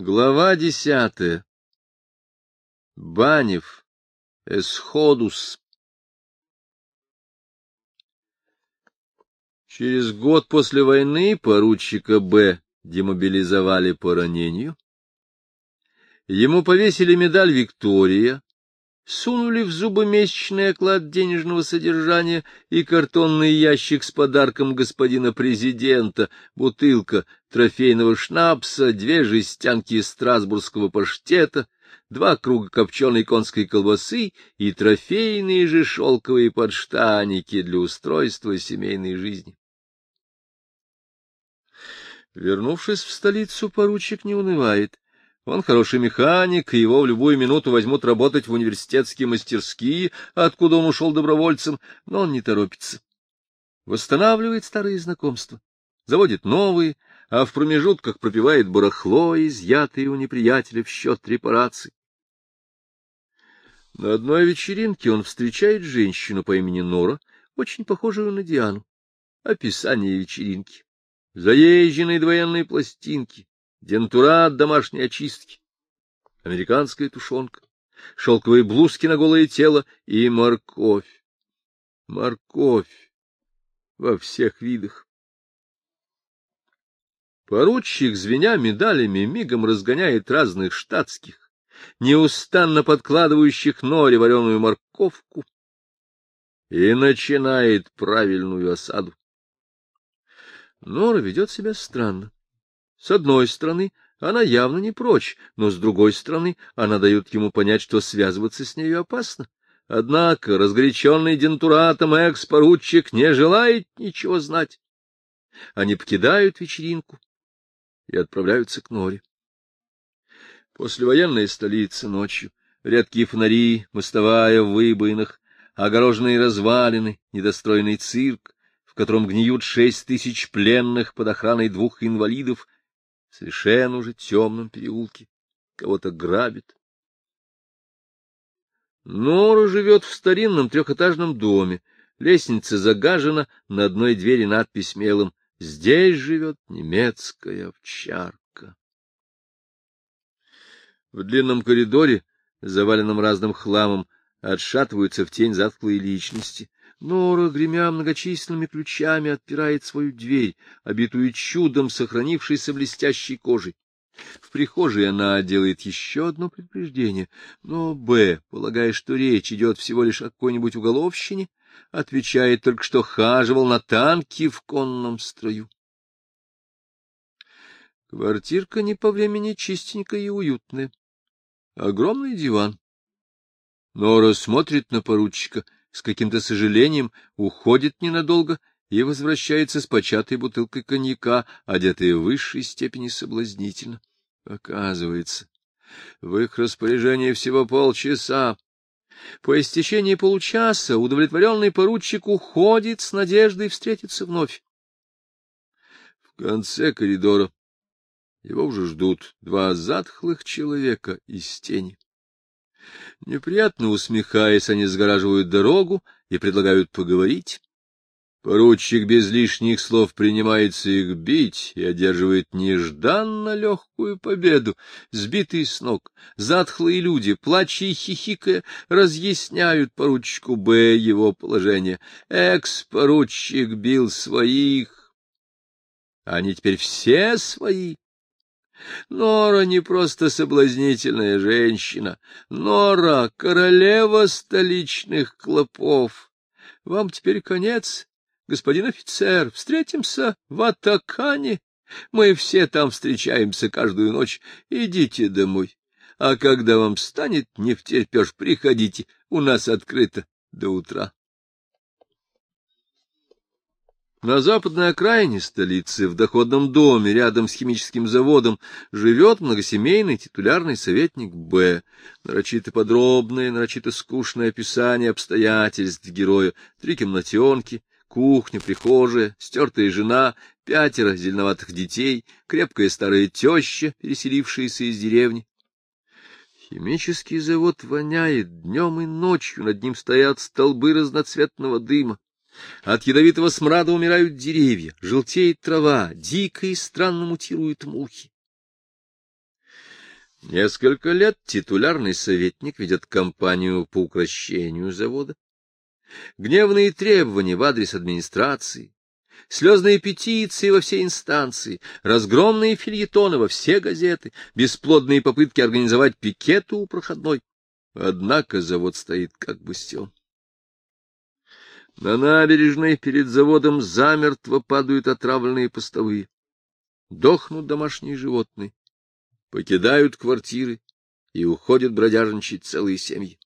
Глава десятая. Банев. Эсходус. Через год после войны поручика Б. демобилизовали по ранению. Ему повесили медаль «Виктория», сунули в зубы месячный оклад денежного содержания и картонный ящик с подарком господина президента, бутылка трофейного шнапса, две жестянки страсбургского паштета, два круга копченой конской колбасы и трофейные же шелковые подштаники для устройства семейной жизни. Вернувшись в столицу, поручик не унывает. Он хороший механик, и его в любую минуту возьмут работать в университетские мастерские, откуда он ушел добровольцем, но он не торопится. Восстанавливает старые знакомства, заводит новые, а в промежутках пропивает барахло, изъятое у неприятеля в счет репараций. На одной вечеринке он встречает женщину по имени Нора, очень похожую на Диану. Описание вечеринки. Заезженные двоенные пластинки, дентура от домашней очистки, американская тушенка, шелковые блузки на голое тело и морковь. Морковь во всех видах. Поручик, звеня медалями, мигом разгоняет разных штатских, неустанно подкладывающих норе вареную морковку, и начинает правильную осаду. Нора ведет себя странно. С одной стороны, она явно не прочь, но с другой стороны, она дает ему понять, что связываться с нею опасно. Однако разгоряченный дентуратом экс-поручик не желает ничего знать. Они покидают вечеринку и отправляются к Норе. Послевоенная столица ночью, редкие фонари, мостовая в выбоинах, огороженные развалины, недостроенный цирк, в котором гниют шесть тысяч пленных под охраной двух инвалидов, совершенно уже темном переулке кого-то грабит. Нора живет в старинном трехэтажном доме. Лестница загажена, на одной двери надпись мелом «Здесь живет немецкая овчарка». В длинном коридоре, заваленном разным хламом, отшатываются в тень затхлые личности. Нора, гремя многочисленными ключами, отпирает свою дверь, обитую чудом сохранившейся блестящей кожей. В прихожей она делает еще одно предупреждение, но Б, полагая, что речь идет всего лишь о какой-нибудь уголовщине, отвечает только, что хаживал на танке в конном строю. Квартирка не по времени чистенькая и уютная. Огромный диван. Нора смотрит на поручика — с каким-то сожалением уходит ненадолго и возвращается с початой бутылкой коньяка, одетая в высшей степени соблазнительно. Оказывается, в их распоряжении всего полчаса. По истечении получаса удовлетворенный поручик уходит с надеждой встретиться вновь. В конце коридора его уже ждут два затхлых человека из тени. Неприятно усмехаясь, они сгораживают дорогу и предлагают поговорить. Поручик без лишних слов принимается их бить и одерживает нежданно легкую победу. Сбитые с ног, затхлые люди, плача и хихикая, разъясняют поручику Б его положение. Экс-поручик бил своих. Они теперь все свои. Нора не просто соблазнительная женщина, Нора — королева столичных клопов. Вам теперь конец, господин офицер, встретимся в Атакане. Мы все там встречаемся каждую ночь. Идите домой. А когда вам станет не втерпешь, приходите, у нас открыто до утра. На западной окраине столицы, в доходном доме, рядом с химическим заводом, живет многосемейный титулярный советник Б. Нарочито подробное, нарочито скучное описание обстоятельств героя. Три комнатенки, кухня, прихожая, стертая жена, пятеро зеленоватых детей, крепкая старая теща, переселившаяся из деревни. Химический завод воняет днем и ночью, над ним стоят столбы разноцветного дыма. От ядовитого смрада умирают деревья, желтеет трава, дико и странно мутируют мухи. Несколько лет титулярный советник ведет кампанию по укрощению завода. Гневные требования в адрес администрации, слезные петиции во все инстанции, разгромные фильетоны во все газеты, бесплодные попытки организовать пикеты у проходной. Однако завод стоит как бастион. На набережной перед заводом замертво падают отравленные постовые. Дохнут домашние животные, покидают квартиры и уходят бродяжничать целые семьи.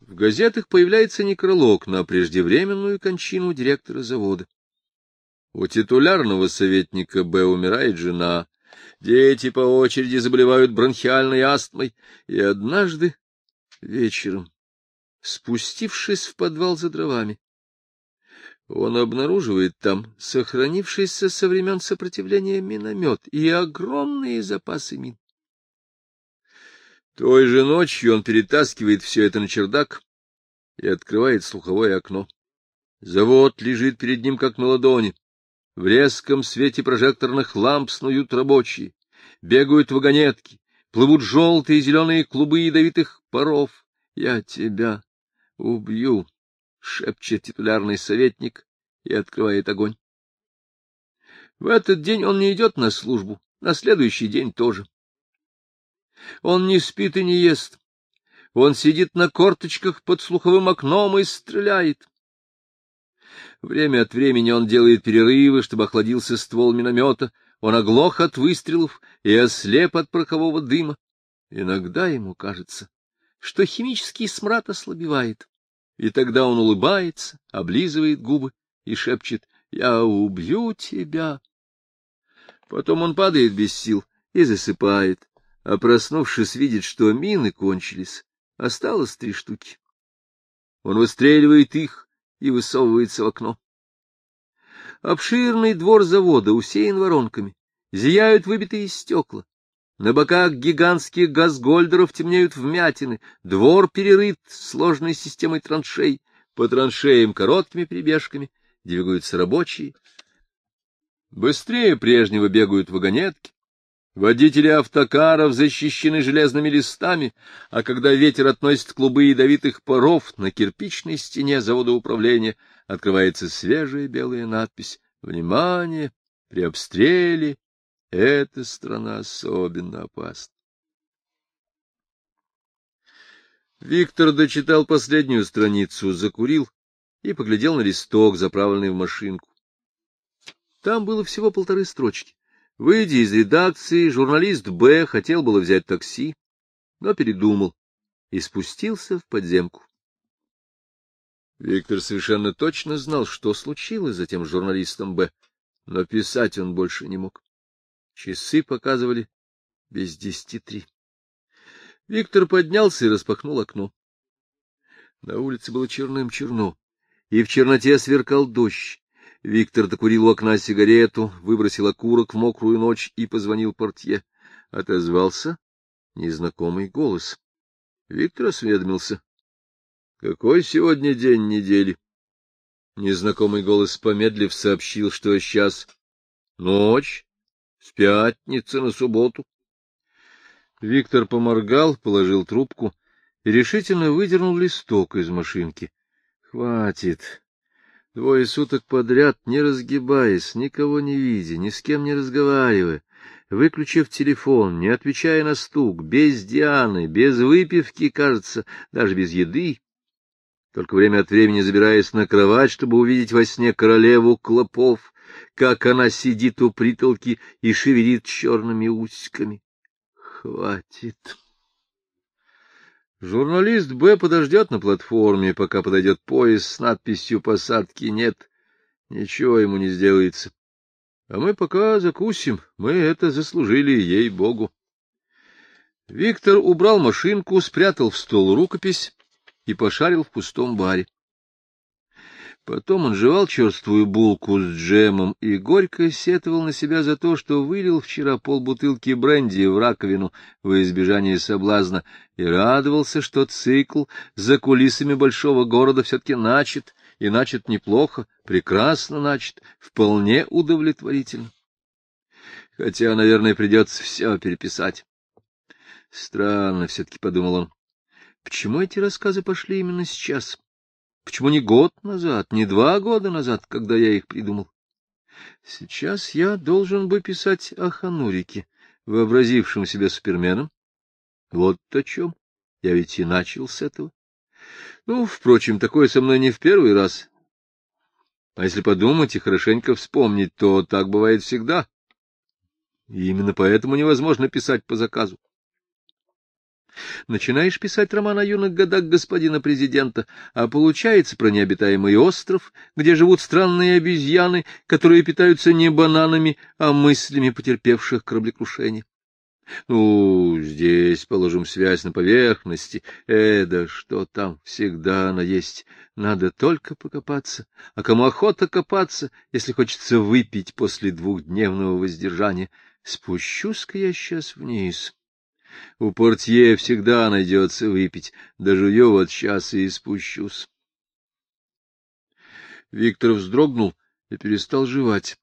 В газетах появляется некролог на преждевременную кончину директора завода. У титулярного советника Б умирает жена, дети по очереди заболевают бронхиальной астмой, и однажды вечером, спустившись в подвал за дровами, он обнаруживает там сохранившийся со времен сопротивления миномет и огромные запасы мин. Той же ночью он перетаскивает все это на чердак и открывает слуховое окно. Завод лежит перед ним, как на ладони. В резком свете прожекторных ламп снуют рабочие, бегают вагонетки, плывут желтые и зеленые клубы ядовитых паров. «Я тебя убью», — шепчет титулярный советник и открывает огонь. В этот день он не идет на службу, на следующий день тоже. Он не спит и не ест. Он сидит на корточках под слуховым окном и стреляет. Время от времени он делает перерывы, чтобы охладился ствол миномета. Он оглох от выстрелов и ослеп от порохового дыма. Иногда ему кажется, что химический смрад ослабевает, и тогда он улыбается, облизывает губы и шепчет «Я убью тебя». Потом он падает без сил и засыпает, а проснувшись, видит, что мины кончились, осталось три штуки. Он выстреливает их и высовывается в окно. Обширный двор завода усеян воронками, зияют выбитые стекла. На боках гигантских газгольдеров темнеют вмятины, двор перерыт сложной системой траншей, по траншеям короткими прибежками двигаются рабочие. Быстрее прежнего бегают вагонетки, Водители автокаров защищены железными листами, а когда ветер относит клубы ядовитых паров, на кирпичной стене завода управления открывается свежая белая надпись «Внимание! При обстреле эта страна особенно опасна». Виктор дочитал последнюю страницу, закурил и поглядел на листок, заправленный в машинку. Там было всего полторы строчки. Выйдя из редакции, журналист Б хотел было взять такси, но передумал и спустился в подземку. Виктор совершенно точно знал, что случилось за тем журналистом Б, но писать он больше не мог. Часы показывали без десяти три. Виктор поднялся и распахнул окно. На улице было черным-черно, и в черноте сверкал дождь. Виктор докурил у окна сигарету, выбросил окурок в мокрую ночь и позвонил портье. Отозвался незнакомый голос. Виктор осведомился. — Какой сегодня день недели? Незнакомый голос, помедлив, сообщил, что сейчас ночь, с пятницы на субботу. Виктор поморгал, положил трубку и решительно выдернул листок из машинки. — Хватит. Двое суток подряд, не разгибаясь, никого не видя, ни с кем не разговаривая, выключив телефон, не отвечая на стук, без Дианы, без выпивки, кажется, даже без еды, только время от времени забираясь на кровать, чтобы увидеть во сне королеву клопов, как она сидит у притолки и шевелит черными усиками. Хватит. Журналист Б подождет на платформе, пока подойдет поезд с надписью «Посадки нет». Ничего ему не сделается. А мы пока закусим, мы это заслужили, ей-богу. Виктор убрал машинку, спрятал в стол рукопись и пошарил в пустом баре. Потом он жевал черствую булку с джемом и горько сетовал на себя за то, что вылил вчера полбутылки бренди в раковину во избежание соблазна, и радовался, что цикл за кулисами большого города все-таки начат, и начат неплохо, прекрасно начат, вполне удовлетворительно. Хотя, наверное, придется все переписать. Странно все-таки, — подумал он. Почему эти рассказы пошли именно сейчас? Почему не год назад, не два года назад, когда я их придумал? Сейчас я должен бы писать о Ханурике, вообразившем себя суперменом. Вот о чем. Я ведь и начал с этого. Ну, впрочем, такое со мной не в первый раз. А если подумать и хорошенько вспомнить, то так бывает всегда. И именно поэтому невозможно писать по заказу. Начинаешь писать роман о юных годах господина президента, а получается про необитаемый остров, где живут странные обезьяны, которые питаются не бананами, а мыслями потерпевших кораблекрушение. Ну, здесь, положим, связь на поверхности. Э, да что там, всегда она есть. Надо только покопаться. А кому охота копаться, если хочется выпить после двухдневного воздержания? Спущусь-ка я сейчас вниз. У портье всегда найдется выпить. Дожую вот сейчас и спущусь. Виктор вздрогнул и перестал жевать.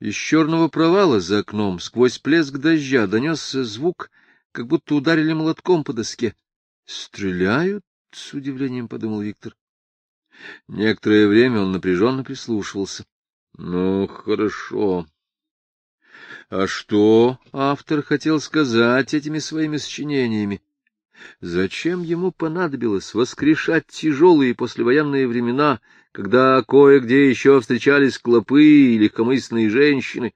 Из черного провала за окном сквозь плеск дождя донесся звук, как будто ударили молотком по доске. «Стреляют?» — с удивлением подумал Виктор. Некоторое время он напряженно прислушивался. «Ну, хорошо. А что автор хотел сказать этими своими сочинениями? Зачем ему понадобилось воскрешать тяжелые послевоенные времена, когда кое-где еще встречались клопы и легкомысленные женщины?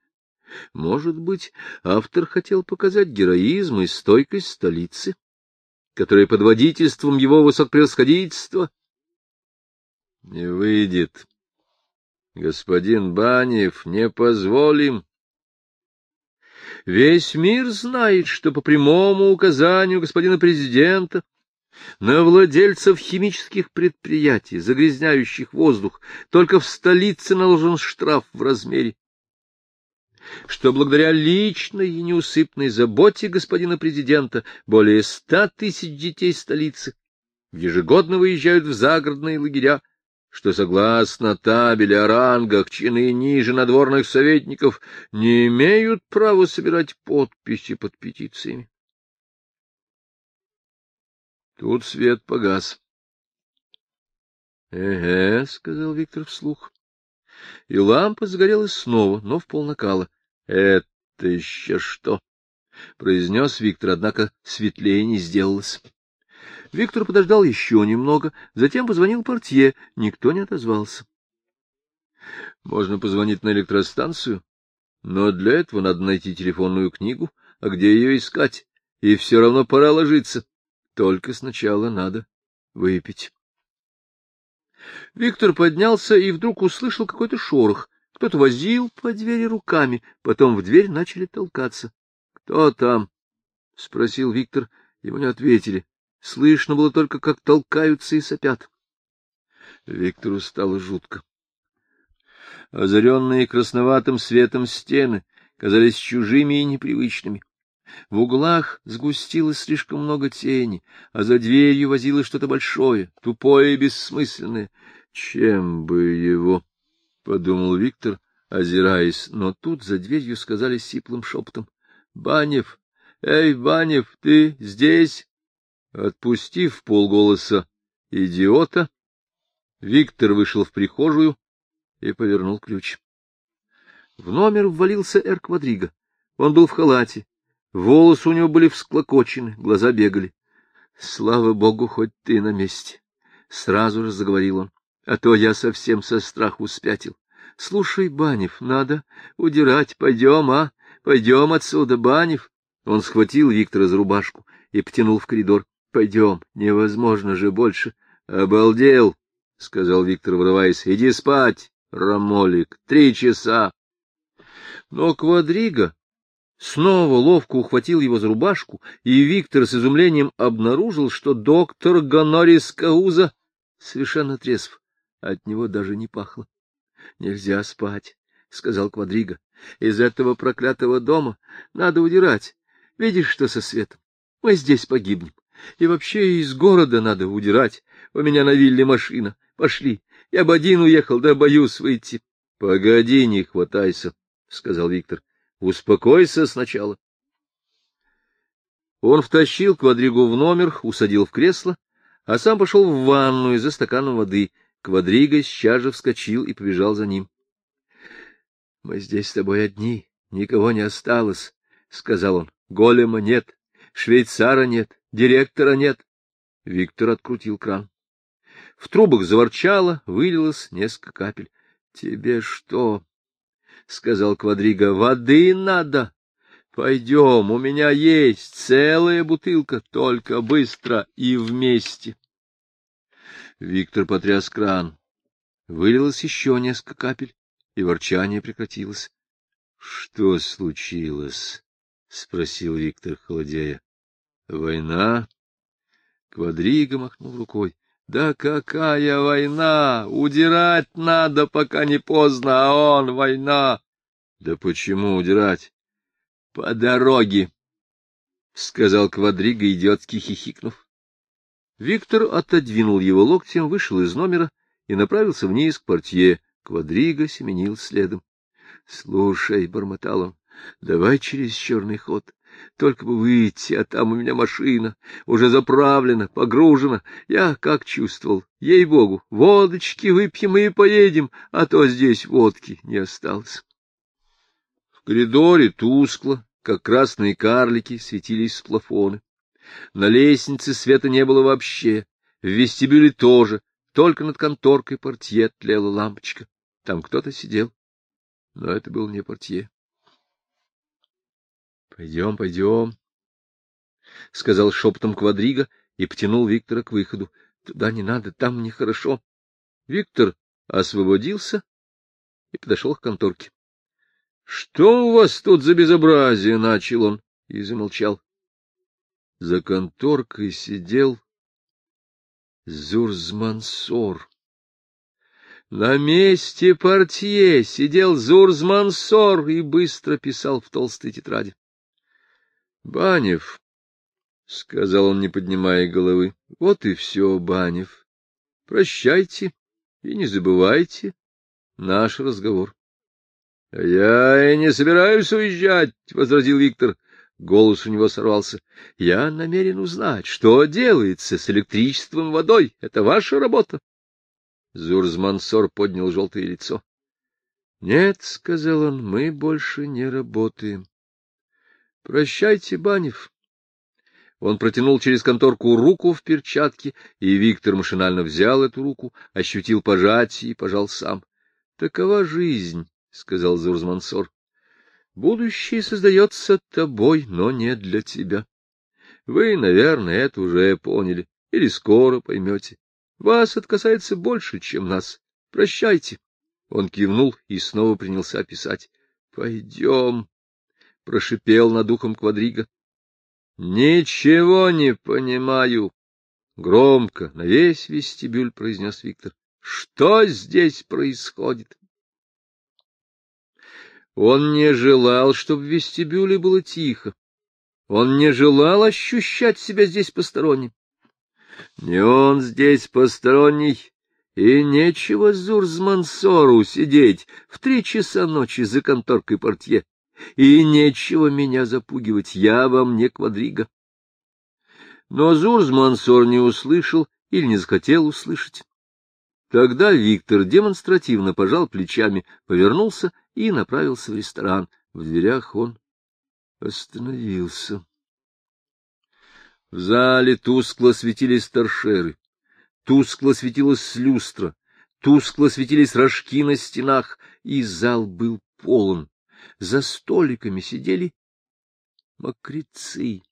Может быть, автор хотел показать героизм и стойкость столицы, которая под водительством его высокопревосходительства? Не выйдет. Господин Банев, не позволим. Весь мир знает, что по прямому указанию господина президента на владельцев химических предприятий, загрязняющих воздух, только в столице наложен штраф в размере что благодаря личной и неусыпной заботе господина президента более ста тысяч детей столицы ежегодно выезжают в загородные лагеря, что, согласно табели о рангах, чины ниже надворных советников не имеют права собирать подписи под петициями. Тут свет погас. — Эге, — сказал Виктор вслух. И лампа загорелась снова, но в полнакала. — Это еще что? — произнес Виктор, однако светлее не сделалось. Виктор подождал еще немного, затем позвонил портье. Никто не отозвался. Можно позвонить на электростанцию, но для этого надо найти телефонную книгу, а где ее искать? И все равно пора ложиться. Только сначала надо выпить. Виктор поднялся и вдруг услышал какой-то шорох. Кто-то возил по двери руками, потом в дверь начали толкаться. — Кто там? — спросил Виктор. Ему не ответили. Слышно было только, как толкаются и сопят. Виктору стало жутко. Озаренные красноватым светом стены казались чужими и непривычными. В углах сгустилось слишком много тени, а за дверью возилось что-то большое, тупое и бессмысленное. Чем бы его? — подумал Виктор, озираясь, но тут за дверью сказали сиплым шепотом. — Банев! Эй, Банев, ты здесь? Отпустив полголоса идиота, Виктор вышел в прихожую и повернул ключ. В номер ввалился Эр Квадриго. Он был в халате. Волосы у него были всклокочены, глаза бегали. — Слава богу, хоть ты на месте! — сразу же заговорил он. — А то я совсем со страху спятил. — Слушай, Банев, надо удирать. Пойдем, а? Пойдем отсюда, Банев. Он схватил Виктора за рубашку и потянул в коридор. — Пойдем, невозможно же больше. — Обалдел, — сказал Виктор, врываясь. — Иди спать, Рамолик, три часа. Но Квадрига снова ловко ухватил его за рубашку, и Виктор с изумлением обнаружил, что доктор Гонорис Кауза совершенно трезв. От него даже не пахло. — Нельзя спать, — сказал Квадрига. — Из этого проклятого дома надо удирать. Видишь, что со светом? Мы здесь погибнем. И вообще из города надо удирать. У меня на вилле машина. Пошли. Я бы один уехал, да боюсь выйти. — Погоди, не хватайся, — сказал Виктор. — Успокойся сначала. Он втащил квадригу в номер, усадил в кресло, а сам пошел в ванную за стаканом воды. Квадрига сейчас же вскочил и побежал за ним. — Мы здесь с тобой одни, никого не осталось, — сказал он. — Голема нет, швейцара нет, директора нет. Виктор открутил кран. В трубах заворчало, вылилось несколько капель. — Тебе что? — сказал Квадрига. — Воды надо. Пойдем, у меня есть целая бутылка, только быстро и вместе. Виктор потряс кран. Вылилось еще несколько капель, и ворчание прекратилось. — Что случилось? — спросил Виктор, холодея. — Война? Квадрига махнул рукой. — Да какая война! Удирать надо, пока не поздно, а он — война! — Да почему удирать? — По дороге, — сказал Квадрига, идиотски хихикнув. Виктор отодвинул его локтем, вышел из номера и направился вниз к портье. Квадрига семенил следом. — Слушай, — бормотал он, — давай через черный ход. Только бы выйти, а там у меня машина, уже заправлена, погружена. Я как чувствовал, ей-богу, водочки выпьем и поедем, а то здесь водки не осталось. В коридоре тускло, как красные карлики, светились с плафоны. На лестнице света не было вообще, в вестибюле тоже, только над конторкой портье тлела лампочка. Там кто-то сидел, но это был не портье. — Пойдем, пойдем, — сказал шепотом Квадрига и потянул Виктора к выходу. — Туда не надо, там нехорошо. Виктор освободился и подошел к конторке. — Что у вас тут за безобразие? — начал он и замолчал. За конторкой сидел Зурзмансор. На месте портье сидел Зурзмансор и быстро писал в толстой тетради. — Банев, — сказал он, не поднимая головы, — вот и все, Банев. Прощайте и не забывайте наш разговор. — Я и не собираюсь уезжать, — возразил Виктор. Голос у него сорвался. — Я намерен узнать, что делается с электричеством водой. Это ваша работа. Зурзмансор поднял желтое лицо. — Нет, — сказал он, — мы больше не работаем. — Прощайте, Банев. Он протянул через конторку руку в перчатке, и Виктор машинально взял эту руку, ощутил пожатие и пожал сам. — Такова жизнь. — сказал Зурзмансор. — Будущее создается тобой, но не для тебя. Вы, наверное, это уже поняли, или скоро поймете. Вас это касается больше, чем нас. Прощайте. Он кивнул и снова принялся писать. — Пойдем, — прошипел над ухом квадрига. — Ничего не понимаю. Громко, на весь вестибюль произнес Виктор. — Что здесь происходит? Он не желал, чтобы в вестибюле было тихо. Он не желал ощущать себя здесь посторонним. Не он здесь посторонний, и нечего Зурзмансору сидеть в три часа ночи за конторкой портье, и нечего меня запугивать, я вам не квадрига. Но Зурзмансор не услышал или не захотел услышать. Тогда Виктор демонстративно пожал плечами, повернулся и направился в ресторан. В дверях он остановился. В зале тускло светились торшеры, тускло светилась люстра, тускло светились рожки на стенах, и зал был полон. За столиками сидели мокрецы.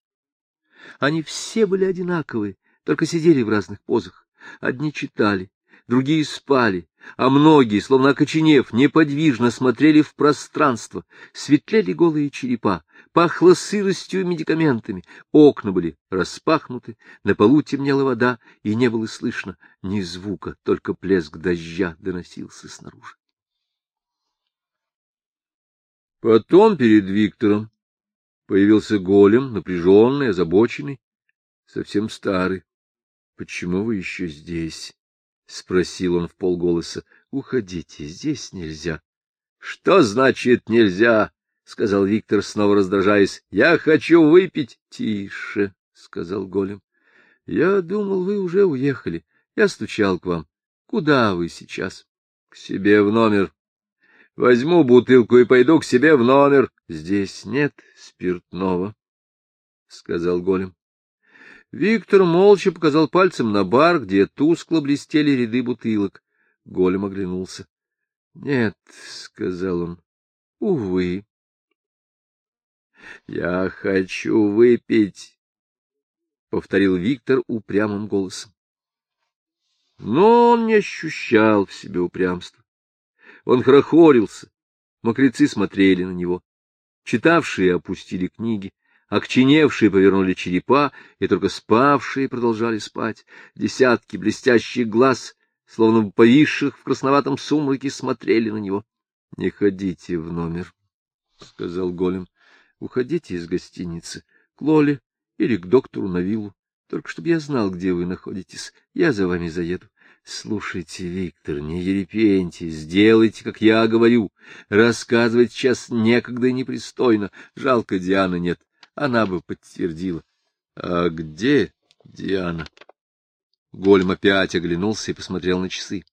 Они все были одинаковые, только сидели в разных позах. Одни читали, другие спали, а многие, словно окоченев, неподвижно смотрели в пространство, светлели голые черепа, пахло сыростью и медикаментами, окна были распахнуты, на полу темнела вода, и не было слышно ни звука, только плеск дождя доносился снаружи. Потом перед Виктором появился голем, напряженный, озабоченный, совсем старый. — Почему вы еще здесь? — спросил он в полголоса. — Уходите, здесь нельзя. — Что значит нельзя? — сказал Виктор, снова раздражаясь. — Я хочу выпить. — Тише, — сказал Голем. — Я думал, вы уже уехали. Я стучал к вам. Куда вы сейчас? — К себе в номер. Возьму бутылку и пойду к себе в номер. — Здесь нет спиртного, — сказал Голем. Виктор молча показал пальцем на бар, где тускло блестели ряды бутылок. Голем оглянулся. — Нет, — сказал он, — увы. — Я хочу выпить, — повторил Виктор упрямым голосом. Но он не ощущал в себе упрямства. Он хорохорился, мокрецы смотрели на него. Читавшие опустили книги, окченевшие повернули черепа, и только спавшие продолжали спать. Десятки блестящих глаз, словно повисших в красноватом сумраке, смотрели на него. — Не ходите в номер, — сказал Голем. — Уходите из гостиницы, к Лоле или к доктору на виллу. Только чтобы я знал, где вы находитесь, я за вами заеду. Слушайте, Виктор, не ерепеньте, сделайте, как я говорю. Рассказывать сейчас некогда и непристойно. Жалко, Дианы нет. Она бы подтвердила. А где Диана? Гольм опять оглянулся и посмотрел на часы.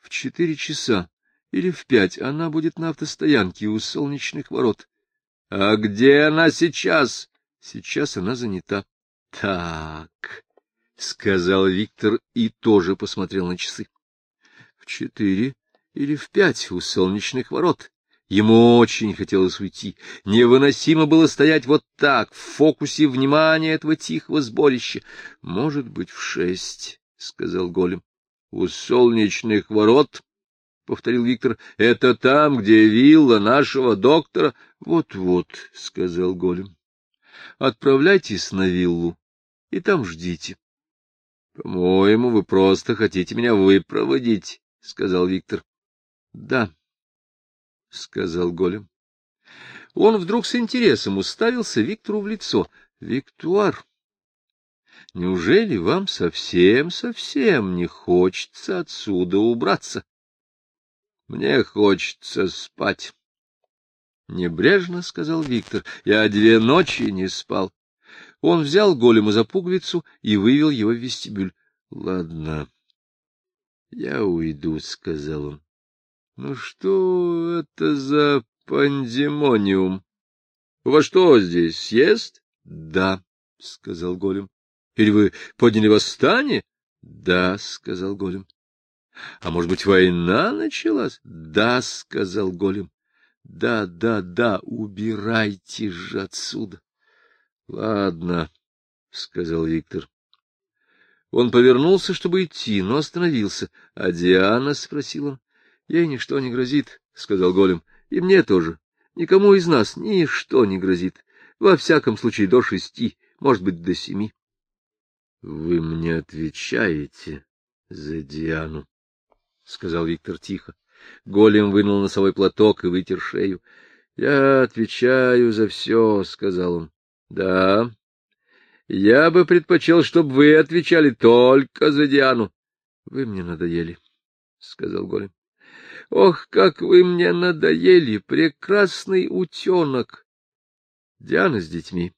В четыре часа или в пять она будет на автостоянке у солнечных ворот. А где она сейчас? Сейчас она занята. Так, — сказал Виктор и тоже посмотрел на часы. — В четыре или в пять у солнечных ворот. Ему очень хотелось уйти. Невыносимо было стоять вот так, в фокусе внимания этого тихого сборища. — Может быть, в шесть, — сказал Голем. — У солнечных ворот, — повторил Виктор, — это там, где вилла нашего доктора. Вот — Вот-вот, — сказал Голем. — Отправляйтесь на виллу и там ждите. — По-моему, вы просто хотите меня выпроводить, — сказал Виктор. — Да, — сказал Голем. Он вдруг с интересом уставился Виктору в лицо. — Виктуар, неужели вам совсем-совсем не хочется отсюда убраться? — Мне хочется спать. — Небрежно, — сказал Виктор, — я две ночи не спал. Он взял голема за пуговицу и вывел его в вестибюль. — Ладно, я уйду, — сказал он. — Ну что это за пандемониум? — Во что здесь, съест? — Да, — сказал голем. — Или вы подняли восстание? — Да, — сказал голем. — А может быть, война началась? — Да, — сказал голем. — Да, да, да, убирайтесь же отсюда. — Ладно, — сказал Виктор. Он повернулся, чтобы идти, но остановился. — А Диана? — спросил он. — Ей ничто не грозит, — сказал Голем. — И мне тоже. Никому из нас ничто не грозит. Во всяком случае, до шести, может быть, до семи. — Вы мне отвечаете за Диану, — сказал Виктор тихо. Голем вынул носовой платок и вытер шею. — Я отвечаю за все, — сказал он. Да, я бы предпочел, чтобы вы отвечали только за Диану. — Вы мне надоели, — сказал Голем. — Ох, как вы мне надоели, прекрасный утенок! Диана с детьми.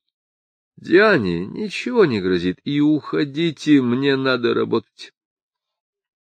Диане ничего не грозит, и уходите, мне надо работать.